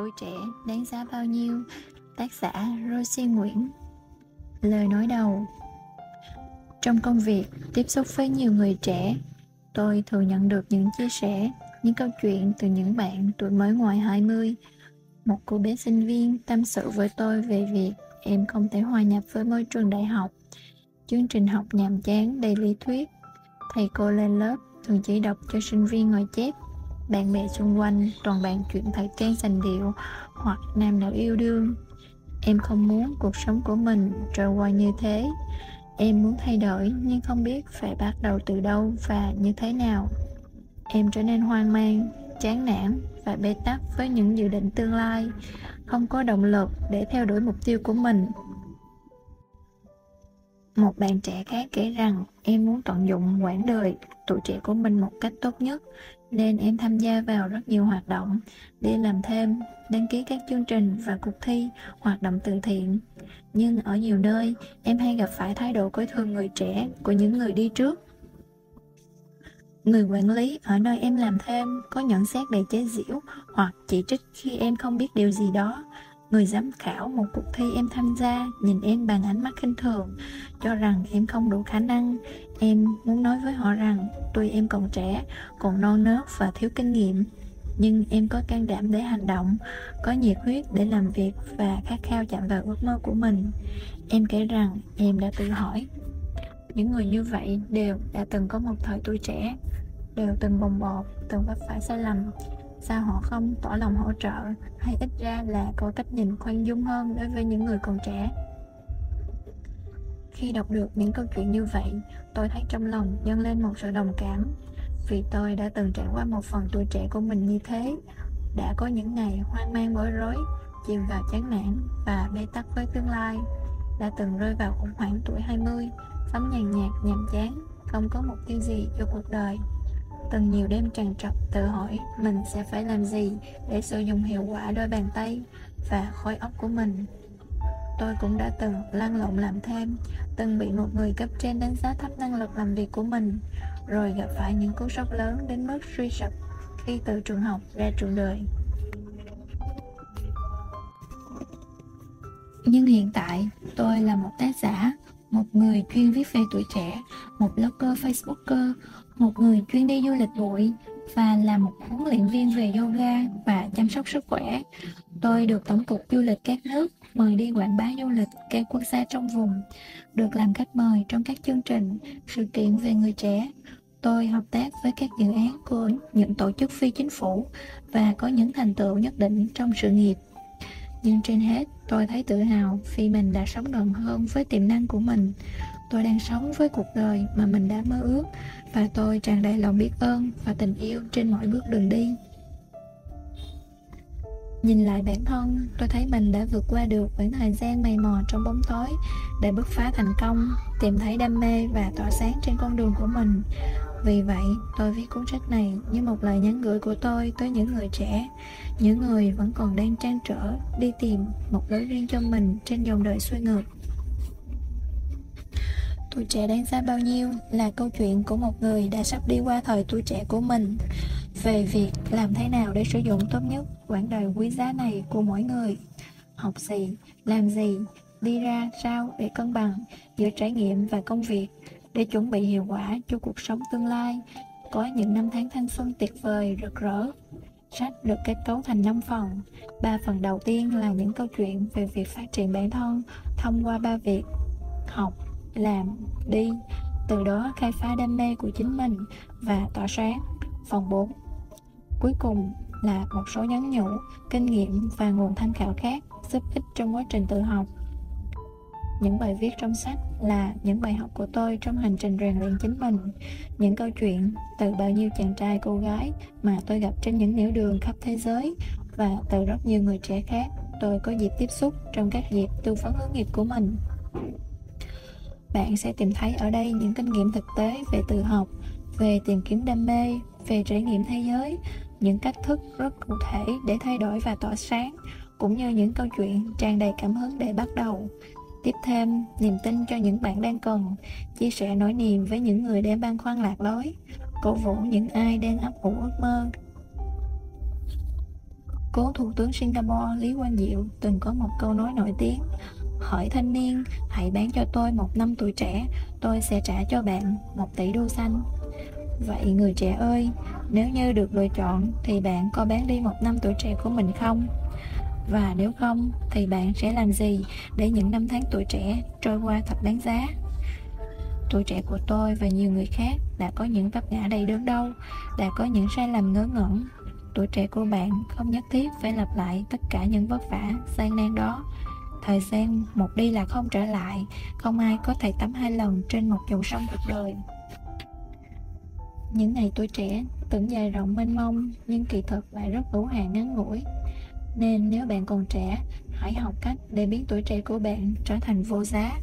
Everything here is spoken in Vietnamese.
tuổi trẻ đáng giá bao nhiêu? Tác giả Rosie Nguyễn. Lời nói đầu. Trong công việc, tiếp xúc với nhiều người trẻ, tôi thường nhận được những chia sẻ, những câu chuyện từ những bạn tuổi mới ngoài 20 một cô bé sinh viên tâm sự với tôi về việc em không thể hòa nhập với môi trường đại học. Chương trình học nhàm chán đầy lý thuyết. Thầy cô lên lớp thường chỉ đọc cho sinh viên ngồi chép bạn bè xung quanh, toàn bạn chuyện thời trang sành điệu, hoặc nam nữ yêu đương. Em không muốn cuộc sống của mình trôi qua như thế. Em muốn thay đổi, nhưng không biết phải bắt đầu từ đâu và như thế nào. Em trở nên hoang mang, chán nản và bế tắc với những dự định tương lai. Không có động lực để theo đuổi mục tiêu của mình. Một bạn trẻ khác kể rằng em muốn tận dụng quãng đời tuổi trẻ của mình một cách tốt nhất. Nên em tham gia vào rất nhiều hoạt động đi làm thêm, đăng ký các chương trình và cuộc thi, hoạt động từ thiện. Nhưng ở nhiều nơi, em hay gặp phải thái độ coi thường người trẻ của những người đi trước. Người quản lý ở nơi em làm thêm có nhận xét đầy chế giễu hoặc chỉ trích khi em không biết điều gì đó người giám khảo một cuộc thi em tham gia, nhìn em bằng ánh mắt khinh thường, cho rằng em không đủ khả năng. Em muốn nói với họ rằng, tuy em còn trẻ, còn non nớt và thiếu kinh nghiệm, nhưng em có can đảm để hành động, có nhiệt huyết để làm việc và khát khao chạm vào ước mơ của mình. Em kể rằng, em đã tự hỏi, những người như vậy đều đã từng có một thời tuổi trẻ, đều từng bồng bột, từng vấp phải sai lầm sao họ không tỏ lòng hỗ trợ hay ít ra là có cách nhìn khoan dung hơn đối với những người còn trẻ? Khi đọc được những câu chuyện như vậy, tôi thấy trong lòng dâng lên một sự đồng cảm, vì tôi đã từng trải qua một phần tuổi trẻ của mình như thế. Đã có những ngày hoang mang bối rối, chìm vào chán nản và bế tắc với tương lai. Đã từng rơi vào khủng hoảng tuổi 20 sống nhàn nhạt, nhàm chán, không có mục tiêu gì cho cuộc đời từng nhiều đêm trằn trọc tự hỏi mình sẽ phải làm gì để sử dụng hiệu quả đôi bàn tay và khối óc của mình. Tôi cũng đã từng lăn lộn làm thêm, từng bị một người cấp trên đánh giá thấp năng lực làm việc của mình, rồi gặp phải những cú sốc lớn đến mức suy sụp khi từ trường học ra trường đời. Nhưng hiện tại, tôi là một tác giả, một người chuyên viết về tuổi trẻ, một blogger, facebooker một người chuyên đi du lịch bụi và là một huấn luyện viên về yoga và chăm sóc sức khỏe. Tôi được Tổng cục Du lịch các nước mời đi quảng bá du lịch các quốc gia trong vùng, được làm khách mời trong các chương trình, sự kiện về người trẻ. Tôi hợp tác với các dự án của những tổ chức phi chính phủ và có những thành tựu nhất định trong sự nghiệp. Nhưng trên hết, tôi thấy tự hào vì mình đã sống gần hơn với tiềm năng của mình. Tôi đang sống với cuộc đời mà mình đã mơ ước và tôi tràn đầy lòng biết ơn và tình yêu trên mọi bước đường đi. Nhìn lại bản thân, tôi thấy mình đã vượt qua được khoảng thời gian mày mò trong bóng tối để bứt phá thành công, tìm thấy đam mê và tỏa sáng trên con đường của mình. Vì vậy, tôi viết cuốn sách này như một lời nhắn gửi của tôi tới những người trẻ, những người vẫn còn đang trang trở đi tìm một lối riêng cho mình trên dòng đời xuôi ngược. Tuổi trẻ đáng giá bao nhiêu là câu chuyện của một người đã sắp đi qua thời tuổi trẻ của mình về việc làm thế nào để sử dụng tốt nhất quãng đời quý giá này của mỗi người. Học gì, làm gì, đi ra sao để cân bằng giữa trải nghiệm và công việc để chuẩn bị hiệu quả cho cuộc sống tương lai, có những năm tháng thanh xuân tuyệt vời, rực rỡ. Sách được kết cấu thành 5 phần. Ba phần đầu tiên là những câu chuyện về việc phát triển bản thân thông qua ba việc học, làm, đi, từ đó khai phá đam mê của chính mình và tỏa sáng. Phần 4 Cuối cùng là một số nhắn nhủ, kinh nghiệm và nguồn tham khảo khác giúp ích trong quá trình tự học. Những bài viết trong sách là những bài học của tôi trong hành trình rèn luyện chính mình, những câu chuyện từ bao nhiêu chàng trai cô gái mà tôi gặp trên những nẻo đường khắp thế giới và từ rất nhiều người trẻ khác tôi có dịp tiếp xúc trong các dịp tư vấn hướng nghiệp của mình bạn sẽ tìm thấy ở đây những kinh nghiệm thực tế về tự học, về tìm kiếm đam mê, về trải nghiệm thế giới, những cách thức rất cụ thể để thay đổi và tỏa sáng, cũng như những câu chuyện tràn đầy cảm hứng để bắt đầu. Tiếp thêm, niềm tin cho những bạn đang cần, chia sẻ nỗi niềm với những người đang băn khoăn lạc lối, cổ vũ những ai đang ấp ủ ước mơ. Cố Thủ tướng Singapore Lý Quang Diệu từng có một câu nói nổi tiếng Hỏi thanh niên, hãy bán cho tôi một năm tuổi trẻ, tôi sẽ trả cho bạn một tỷ đô xanh. Vậy người trẻ ơi, nếu như được lựa chọn thì bạn có bán đi một năm tuổi trẻ của mình không? Và nếu không thì bạn sẽ làm gì để những năm tháng tuổi trẻ trôi qua thật đáng giá? Tuổi trẻ của tôi và nhiều người khác đã có những vấp ngã đầy đớn đau, đã có những sai lầm ngớ ngẩn. Tuổi trẻ của bạn không nhất thiết phải lặp lại tất cả những vất vả, gian nan đó. Thời gian một đi là không trở lại, không ai có thể tắm hai lần trên một dòng sông cuộc đời. Những ngày tuổi trẻ tưởng dài rộng mênh mông nhưng kỳ thực lại rất hữu hạn ngắn ngủi. Nên nếu bạn còn trẻ, hãy học cách để biến tuổi trẻ của bạn trở thành vô giá.